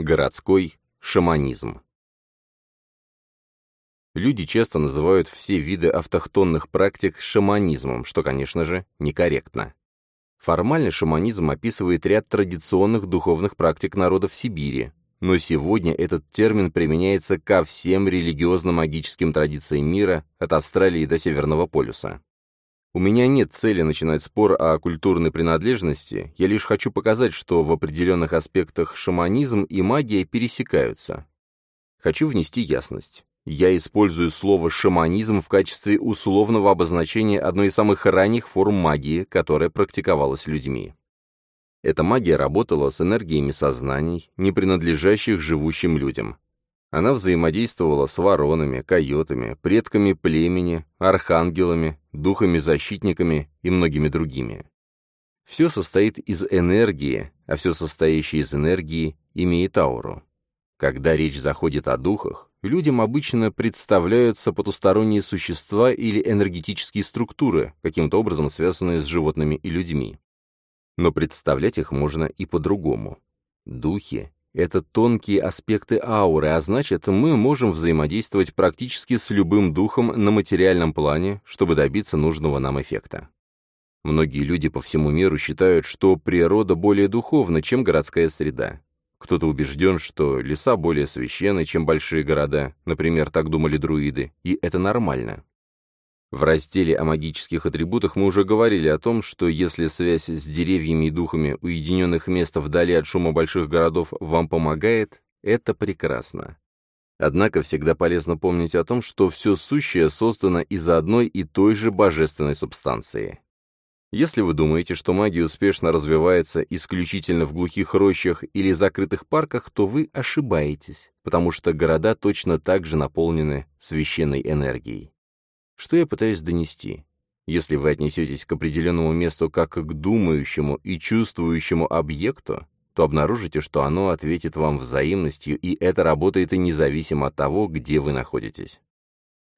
Городской шаманизм. Люди часто называют все виды автохтонных практик шаманизмом, что, конечно же, некорректно. Формально шаманизм описывает ряд традиционных духовных практик народов Сибири, но сегодня этот термин применяется ко всем религиозно-магическим традициям мира, от Австралии до Северного полюса. У меня нет цели начинать спор о культурной принадлежности, я лишь хочу показать, что в определенных аспектах шаманизм и магия пересекаются. Хочу внести ясность. Я использую слово «шаманизм» в качестве условного обозначения одной из самых ранних форм магии, которая практиковалась людьми. Эта магия работала с энергиями сознаний, не принадлежащих живущим людям. Она взаимодействовала с воронами, койотами, предками племени, архангелами, духами-защитниками и многими другими. Все состоит из энергии, а все состоящее из энергии имеет ауру. Когда речь заходит о духах, людям обычно представляются потусторонние существа или энергетические структуры, каким-то образом связанные с животными и людьми. Но представлять их можно и по-другому. Духи — это тонкие аспекты ауры, а значит, мы можем взаимодействовать практически с любым духом на материальном плане, чтобы добиться нужного нам эффекта. Многие люди по всему миру считают, что природа более духовна, чем городская среда. Кто-то убежден, что леса более священны, чем большие города, например, так думали друиды, и это нормально. В разделе о магических атрибутах мы уже говорили о том, что если связь с деревьями и духами уединенных мест вдали от шума больших городов вам помогает, это прекрасно. Однако всегда полезно помнить о том, что все сущее создано из одной и той же божественной субстанции. Если вы думаете, что магия успешно развивается исключительно в глухих рощах или закрытых парках, то вы ошибаетесь, потому что города точно так же наполнены священной энергией. Что я пытаюсь донести? Если вы отнесетесь к определенному месту как к думающему и чувствующему объекту, то обнаружите, что оно ответит вам взаимностью, и это работает и независимо от того, где вы находитесь.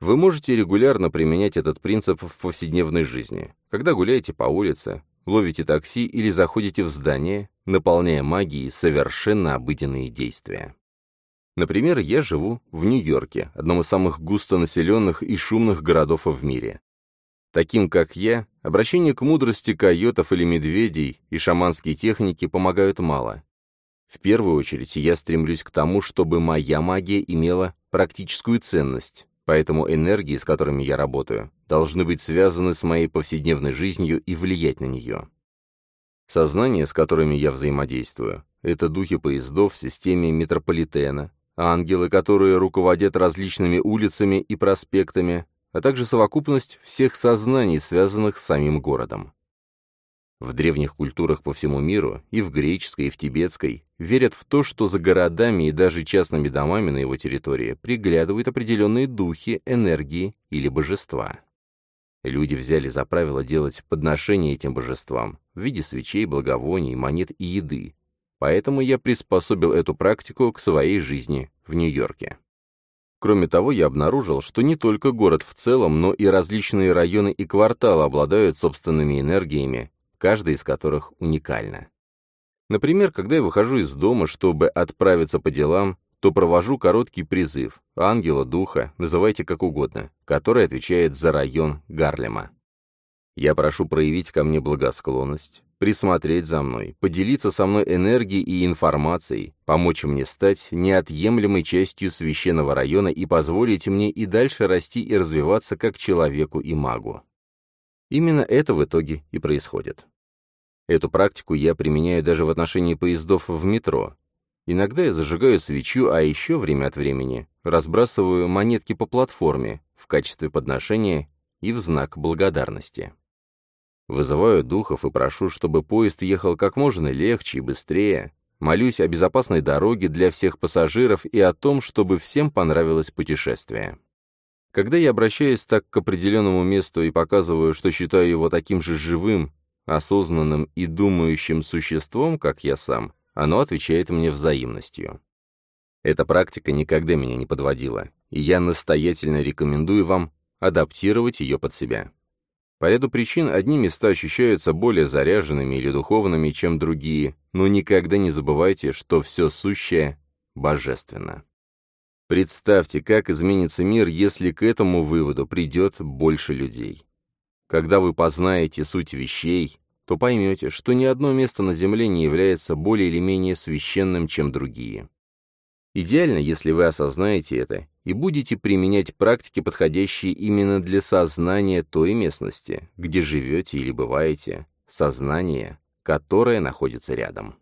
Вы можете регулярно применять этот принцип в повседневной жизни, когда гуляете по улице, ловите такси или заходите в здание, наполняя магией совершенно обыденные действия. Например, я живу в Нью-Йорке, одном из самых густонаселенных и шумных городов в мире. Таким, как я, обращение к мудрости койотов или медведей и шаманские техники помогают мало. В первую очередь я стремлюсь к тому, чтобы моя магия имела практическую ценность, поэтому энергии, с которыми я работаю, должны быть связаны с моей повседневной жизнью и влиять на нее. Сознание, с которыми я взаимодействую, это духи поездов в системе метрополитена, ангелы, которые руководят различными улицами и проспектами, а также совокупность всех сознаний, связанных с самим городом. В древних культурах по всему миру, и в греческой, и в тибетской, верят в то, что за городами и даже частными домами на его территории приглядывают определенные духи, энергии или божества. Люди взяли за правило делать подношения этим божествам в виде свечей, благовоний, монет и еды, Поэтому я приспособил эту практику к своей жизни в Нью-Йорке. Кроме того, я обнаружил, что не только город в целом, но и различные районы и кварталы обладают собственными энергиями, каждая из которых уникальна. Например, когда я выхожу из дома, чтобы отправиться по делам, то провожу короткий призыв, ангела, духа, называйте как угодно, который отвечает за район Гарлема. Я прошу проявить ко мне благосклонность, присмотреть за мной, поделиться со мной энергией и информацией, помочь мне стать неотъемлемой частью священного района и позволить мне и дальше расти и развиваться как человеку и магу. Именно это в итоге и происходит. Эту практику я применяю даже в отношении поездов в метро. Иногда я зажигаю свечу, а еще время от времени разбрасываю монетки по платформе в качестве подношения и в знак благодарности. Вызываю духов и прошу, чтобы поезд ехал как можно легче и быстрее. Молюсь о безопасной дороге для всех пассажиров и о том, чтобы всем понравилось путешествие. Когда я обращаюсь так к определенному месту и показываю, что считаю его таким же живым, осознанным и думающим существом, как я сам, оно отвечает мне взаимностью. Эта практика никогда меня не подводила, и я настоятельно рекомендую вам адаптировать ее под себя. По ряду причин одни места ощущаются более заряженными или духовными, чем другие, но никогда не забывайте, что все сущее божественно. Представьте, как изменится мир, если к этому выводу придет больше людей. Когда вы познаете суть вещей, то поймете, что ни одно место на Земле не является более или менее священным, чем другие. Идеально, если вы осознаете это и будете применять практики, подходящие именно для сознания той местности, где живете или бываете, сознание, которое находится рядом.